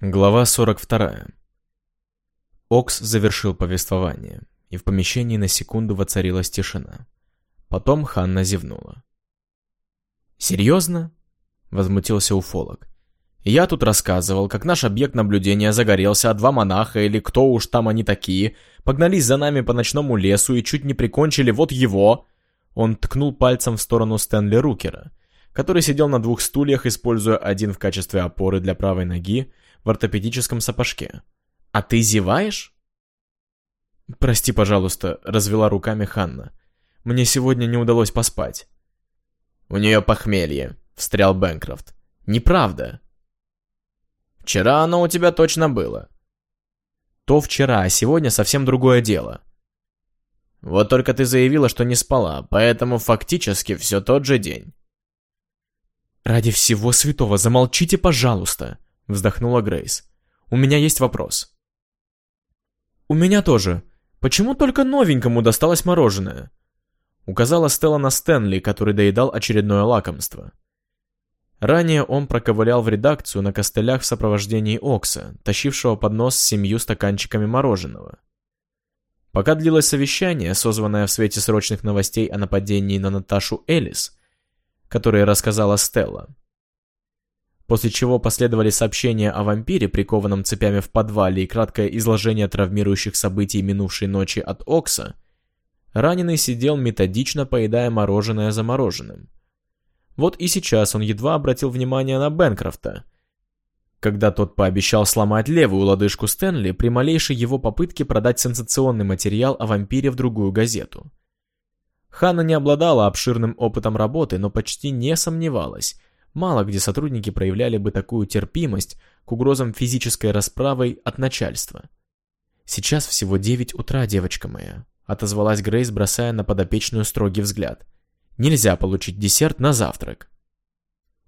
Глава 42. Окс завершил повествование, и в помещении на секунду воцарилась тишина. Потом Ханна зевнула. «Серьезно?» — возмутился уфолог. «Я тут рассказывал, как наш объект наблюдения загорелся, а два монаха, или кто уж там они такие, погнались за нами по ночному лесу и чуть не прикончили вот его!» Он ткнул пальцем в сторону Стэнли Рукера, который сидел на двух стульях, используя один в качестве опоры для правой ноги, в ортопедическом сапожке. «А ты зеваешь?» «Прости, пожалуйста», — развела руками Ханна. «Мне сегодня не удалось поспать». «У нее похмелье», — встрял Бэнкрофт. «Неправда». «Вчера оно у тебя точно было». «То вчера, а сегодня совсем другое дело». «Вот только ты заявила, что не спала, поэтому фактически все тот же день». «Ради всего святого, замолчите, пожалуйста», Вздохнула Грейс. «У меня есть вопрос». «У меня тоже. Почему только новенькому досталось мороженое?» Указала Стелла на Стэнли, который доедал очередное лакомство. Ранее он проковылял в редакцию на костылях в сопровождении Окса, тащившего поднос с семью стаканчиками мороженого. Пока длилось совещание, созванное в свете срочных новостей о нападении на Наташу Элис, которые рассказала Стелла, после чего последовали сообщения о вампире, прикованном цепями в подвале, и краткое изложение травмирующих событий минувшей ночи от Окса, раненый сидел методично, поедая мороженое за мороженым. Вот и сейчас он едва обратил внимание на Бенкрофта, когда тот пообещал сломать левую лодыжку Стэнли при малейшей его попытке продать сенсационный материал о вампире в другую газету. Ханна не обладала обширным опытом работы, но почти не сомневалась, Мало где сотрудники проявляли бы такую терпимость к угрозам физической расправой от начальства. «Сейчас всего девять утра, девочка моя», — отозвалась Грейс, бросая на подопечную строгий взгляд. «Нельзя получить десерт на завтрак».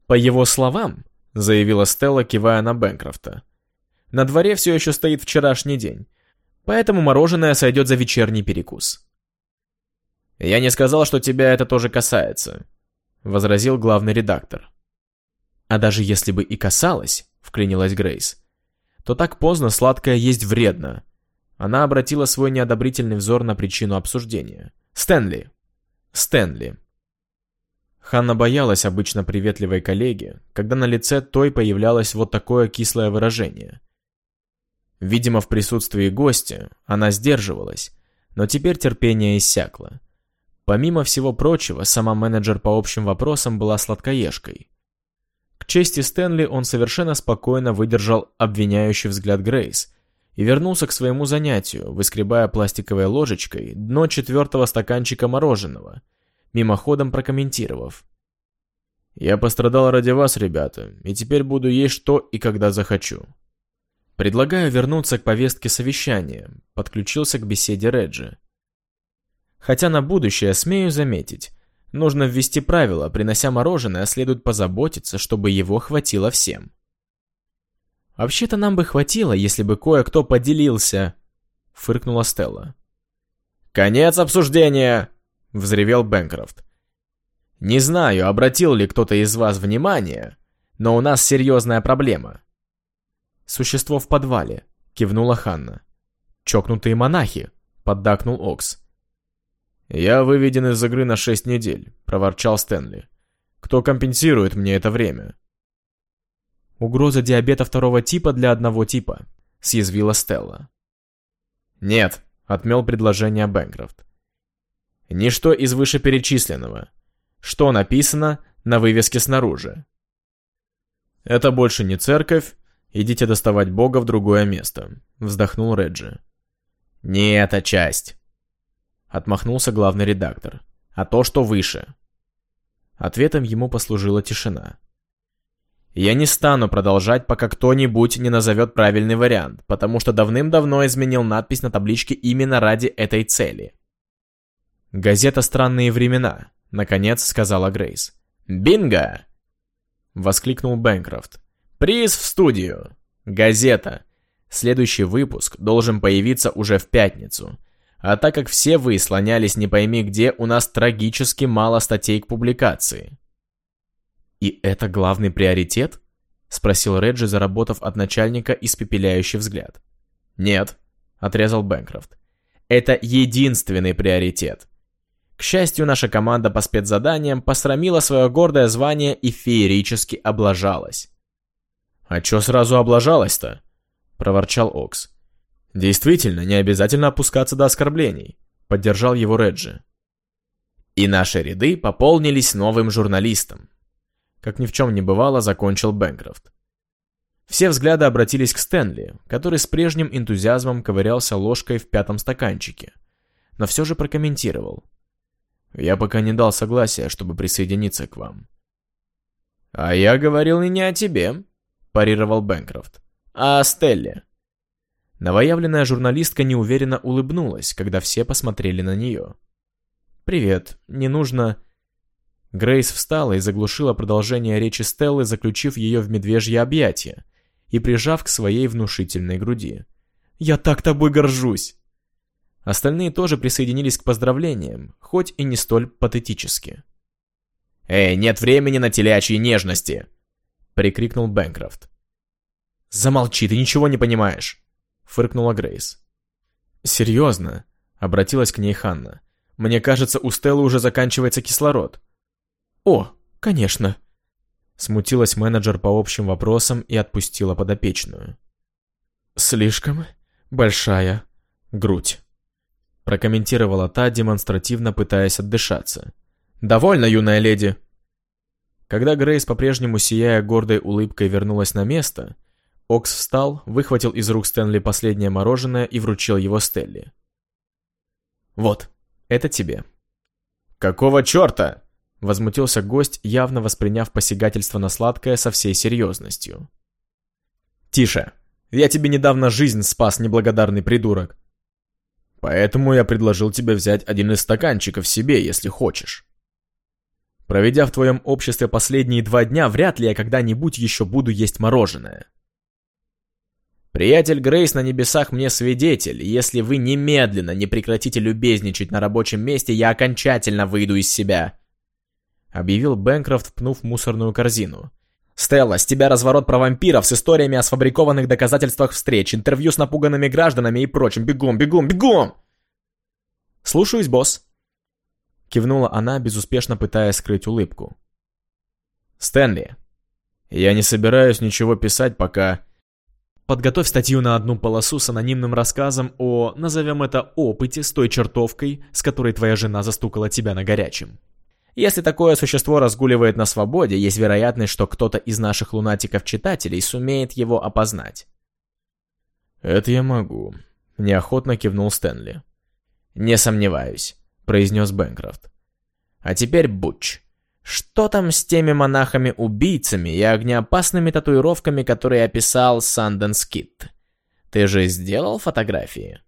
«По его словам», — заявила Стелла, кивая на Бэнкрофта, «на дворе все еще стоит вчерашний день, поэтому мороженое сойдет за вечерний перекус». «Я не сказал, что тебя это тоже касается», — возразил главный редактор. А даже если бы и касалось, вклинилась Грейс, то так поздно сладкое есть вредно. Она обратила свой неодобрительный взор на причину обсуждения. Стэнли. Стэнли. Ханна боялась обычно приветливой коллеги, когда на лице той появлялось вот такое кислое выражение. Видимо, в присутствии гостя она сдерживалась, но теперь терпение иссякло. Помимо всего прочего, сама менеджер по общим вопросам была сладкоежкой чести Стэнли он совершенно спокойно выдержал обвиняющий взгляд Грейс и вернулся к своему занятию, выскребая пластиковой ложечкой дно четвертого стаканчика мороженого, мимоходом прокомментировав. «Я пострадал ради вас, ребята, и теперь буду есть что и когда захочу». Предлагаю вернуться к повестке совещания, подключился к беседе Реджи. Хотя на будущее смею заметить, Нужно ввести правило, принося мороженое, следует позаботиться, чтобы его хватило всем. «Вообще-то нам бы хватило, если бы кое-кто поделился», — фыркнула Стелла. «Конец обсуждения!» — взревел Бэнкрофт. «Не знаю, обратил ли кто-то из вас внимание, но у нас серьезная проблема». «Существо в подвале», — кивнула Ханна. «Чокнутые монахи», — поддакнул Окс. «Я выведен из игры на шесть недель», — проворчал Стэнли. «Кто компенсирует мне это время?» «Угроза диабета второго типа для одного типа», — съязвила Стелла. «Нет», — отмел предложение Бэнкрофт. «Ничто из вышеперечисленного. Что написано на вывеске снаружи?» «Это больше не церковь. Идите доставать Бога в другое место», — вздохнул Реджи. «Не эта часть», Отмахнулся главный редактор. А то, что выше. Ответом ему послужила тишина. Я не стану продолжать, пока кто-нибудь не назовет правильный вариант, потому что давным-давно изменил надпись на табличке именно ради этой цели. «Газета «Странные времена», — наконец сказала Грейс. «Бинго!» — воскликнул Бэнкрофт. «Приз в студию! Газета! Следующий выпуск должен появиться уже в пятницу. А так как все вы слонялись не пойми где, у нас трагически мало статей к публикации. И это главный приоритет? Спросил Реджи, заработав от начальника испепеляющий взгляд. «Нет», — отрезал Бэнкрофт. «Это единственный приоритет. К счастью, наша команда по спецзаданиям посрамила свое гордое звание и феерически облажалась. «А чё сразу облажалась-то?» — проворчал Окс. «Действительно, не обязательно опускаться до оскорблений», — поддержал его Реджи. «И наши ряды пополнились новым журналистом», — как ни в чем не бывало, закончил Бэнкрофт. Все взгляды обратились к Стэнли, который с прежним энтузиазмом ковырялся ложкой в пятом стаканчике, но все же прокомментировал. Я пока не дал согласия, чтобы присоединиться к вам. А я говорил и не о тебе, парировал Бэнкрофт, а о Стелле. Новоявленная журналистка неуверенно улыбнулась, когда все посмотрели на нее. «Привет, не нужно...» Грейс встала и заглушила продолжение речи Стеллы, заключив ее в медвежье объятие и прижав к своей внушительной груди. «Я так тобой горжусь!» Остальные тоже присоединились к поздравлениям, хоть и не столь патетически. «Эй, нет времени на телячьи нежности!» — прикрикнул Бэнкрофт. «Замолчи, ты ничего не понимаешь!» — фыркнула Грейс. «Серьезно?» — обратилась к ней Ханна. «Мне кажется, у Стеллы уже заканчивается кислород». «О, конечно!» Смутилась менеджер по общим вопросам и отпустила подопечную. «Слишком большая грудь» прокомментировала та, демонстративно пытаясь отдышаться. «Довольно, юная леди!» Когда Грейс, по-прежнему сияя гордой улыбкой, вернулась на место, Окс встал, выхватил из рук Стэнли последнее мороженое и вручил его Стелли. «Вот, это тебе». «Какого черта?» — возмутился гость, явно восприняв посягательство на сладкое со всей серьезностью. «Тише! Я тебе недавно жизнь спас, неблагодарный придурок!» Поэтому я предложил тебе взять один из стаканчиков себе, если хочешь. Проведя в твоем обществе последние два дня, вряд ли я когда-нибудь еще буду есть мороженое. Приятель Грейс на небесах мне свидетель, если вы немедленно не прекратите любезничать на рабочем месте, я окончательно выйду из себя. Объявил Бэнкрофт, пнув мусорную корзину. «Стелла, с тебя разворот про вампиров с историями о сфабрикованных доказательствах встреч, интервью с напуганными гражданами и прочим. Бегом, бегом, бегом!» «Слушаюсь, босс!» Кивнула она, безуспешно пытаясь скрыть улыбку. «Стэнли, я не собираюсь ничего писать, пока...» Подготовь статью на одну полосу с анонимным рассказом о, назовем это, опыте с той чертовкой, с которой твоя жена застукала тебя на горячем. Если такое существо разгуливает на свободе, есть вероятность, что кто-то из наших лунатиков-читателей сумеет его опознать. «Это я могу», — неохотно кивнул Стэнли. «Не сомневаюсь», — произнес Бэнкрофт. «А теперь Буч. Что там с теми монахами-убийцами и огнеопасными татуировками, которые описал Санденс Кит? Ты же сделал фотографии?»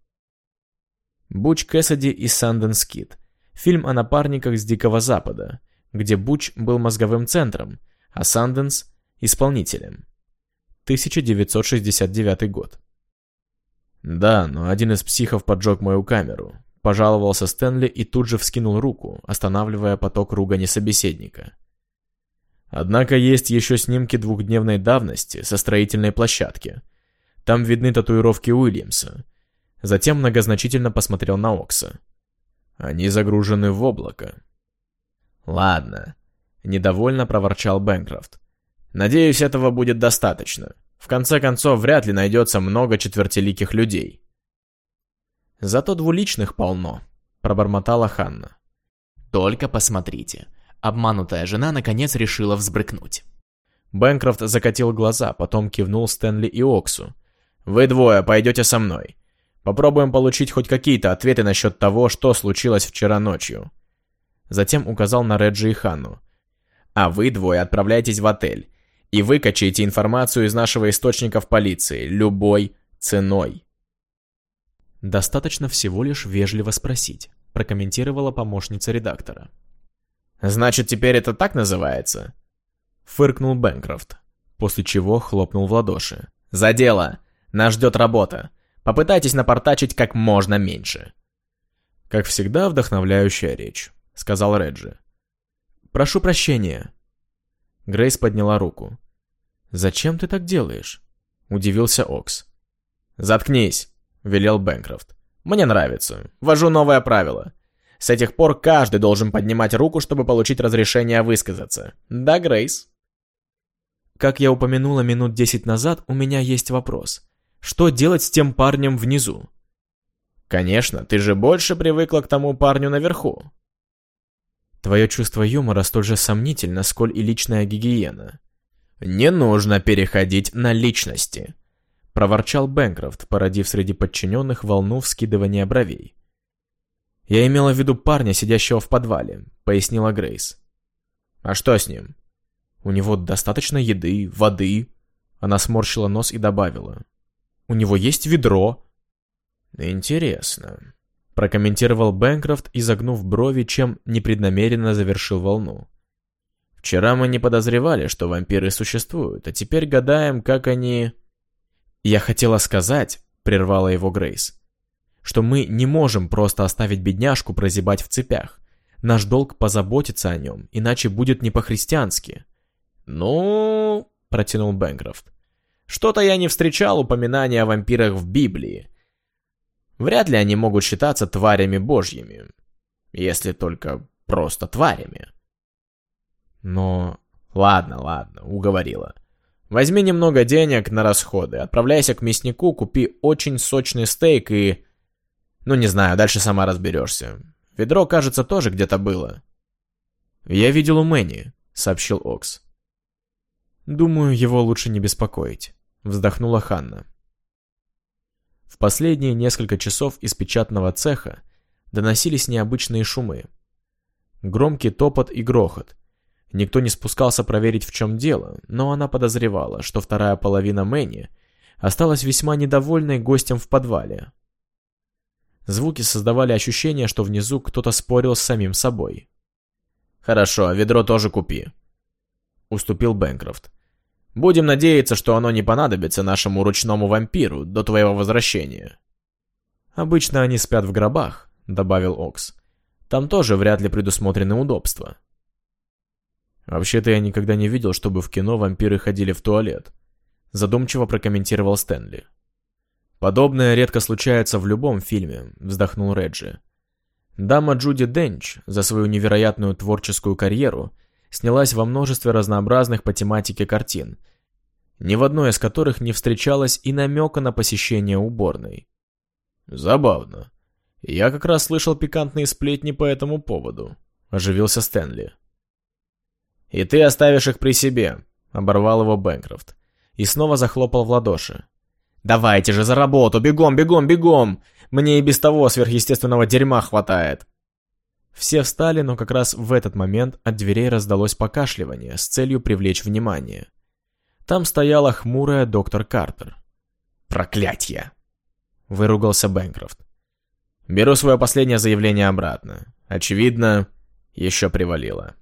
Буч Кэссиди и Санденс Кит Фильм о напарниках с Дикого Запада, где Буч был мозговым центром, а Санденс – исполнителем. 1969 год. «Да, но один из психов поджег мою камеру», – пожаловался Стэнли и тут же вскинул руку, останавливая поток ругани собеседника. Однако есть еще снимки двухдневной давности со строительной площадки. Там видны татуировки Уильямса. Затем многозначительно посмотрел на Окса. Они загружены в облако. Ладно, недовольно проворчал Бэнкрофт. Надеюсь, этого будет достаточно. В конце концов, вряд ли найдется много четвертеликих людей. Зато двуличных полно, пробормотала Ханна. Только посмотрите. Обманутая жена наконец решила взбрыкнуть. Бэнкрофт закатил глаза, потом кивнул Стэнли и Оксу. «Вы двое пойдете со мной. Попробуем получить хоть какие-то ответы насчет того, что случилось вчера ночью. Затем указал на Реджи и Ханну. А вы двое отправляйтесь в отель и выкачайте информацию из нашего источника в полиции, любой ценой. Достаточно всего лишь вежливо спросить, прокомментировала помощница редактора. Значит, теперь это так называется? Фыркнул Бэнкрофт, после чего хлопнул в ладоши. За дело! Нас ждет работа. Попытайтесь напортачить как можно меньше. Как всегда, вдохновляющая речь, сказал Реджи. Прошу прощения. Грейс подняла руку. «Зачем ты так делаешь?» — удивился Окс. «Заткнись», — велел Бэнкрофт. «Мне нравится. Ввожу новое правило. С этих пор каждый должен поднимать руку, чтобы получить разрешение высказаться. Да, Грейс?» Как я упомянула минут десять назад, у меня есть вопрос. Что делать с тем парнем внизу? Конечно, ты же больше привыкла к тому парню наверху. Твое чувство юмора столь же сомнительно, сколь и личная гигиена. Не нужно переходить на личности, проворчал Бэнкрофт, породив среди подчиненных волну вскидывания бровей. Я имела в виду парня, сидящего в подвале, пояснила Грейс. А что с ним? У него достаточно еды, воды. Она сморщила нос и добавила. У него есть ведро. Интересно. Прокомментировал Бэнкрофт, изогнув брови, чем непреднамеренно завершил волну. Вчера мы не подозревали, что вампиры существуют, а теперь гадаем, как они... Я хотела сказать, прервала его Грейс, что мы не можем просто оставить бедняжку прозябать в цепях. Наш долг позаботиться о нем, иначе будет не по-христиански. «Ну...» — протянул Бэнкрофт. «Что-то я не встречал упоминания о вампирах в Библии. Вряд ли они могут считаться тварями божьими. Если только просто тварями». «Но...» «Ладно, ладно, уговорила. Возьми немного денег на расходы, отправляйся к мяснику, купи очень сочный стейк и... Ну, не знаю, дальше сама разберешься. Ведро, кажется, тоже где-то было». «Я видел у Мэнни», — сообщил Окс. «Думаю, его лучше не беспокоить», — вздохнула Ханна. В последние несколько часов из печатного цеха доносились необычные шумы. Громкий топот и грохот. Никто не спускался проверить, в чем дело, но она подозревала, что вторая половина Мэнни осталась весьма недовольной гостем в подвале. Звуки создавали ощущение, что внизу кто-то спорил с самим собой. «Хорошо, ведро тоже купи», уступил Бэнкрофт. «Будем надеяться, что оно не понадобится нашему ручному вампиру до твоего возвращения». «Обычно они спят в гробах», — добавил Окс. «Там тоже вряд ли предусмотрены удобства». «Вообще-то я никогда не видел, чтобы в кино вампиры ходили в туалет», — задумчиво прокомментировал Стэнли. «Подобное редко случается в любом фильме», — вздохнул Реджи. Дама Джуди Денч за свою невероятную творческую карьеру снялась во множестве разнообразных по тематике картин, ни в одной из которых не встречалось и намека на посещение уборной. «Забавно. Я как раз слышал пикантные сплетни по этому поводу», — оживился Стэнли. «И ты оставишь их при себе», — оборвал его Бэнкрофт. И снова захлопал в ладоши. «Давайте же за работу! Бегом, бегом, бегом! Мне и без того сверхъестественного дерьма хватает!» Все встали, но как раз в этот момент от дверей раздалось покашливание с целью привлечь внимание. Там стояла хмурая доктор Картер. «Проклятье!» — выругался Бэнкрофт. «Беру свое последнее заявление обратно. Очевидно, еще привалило».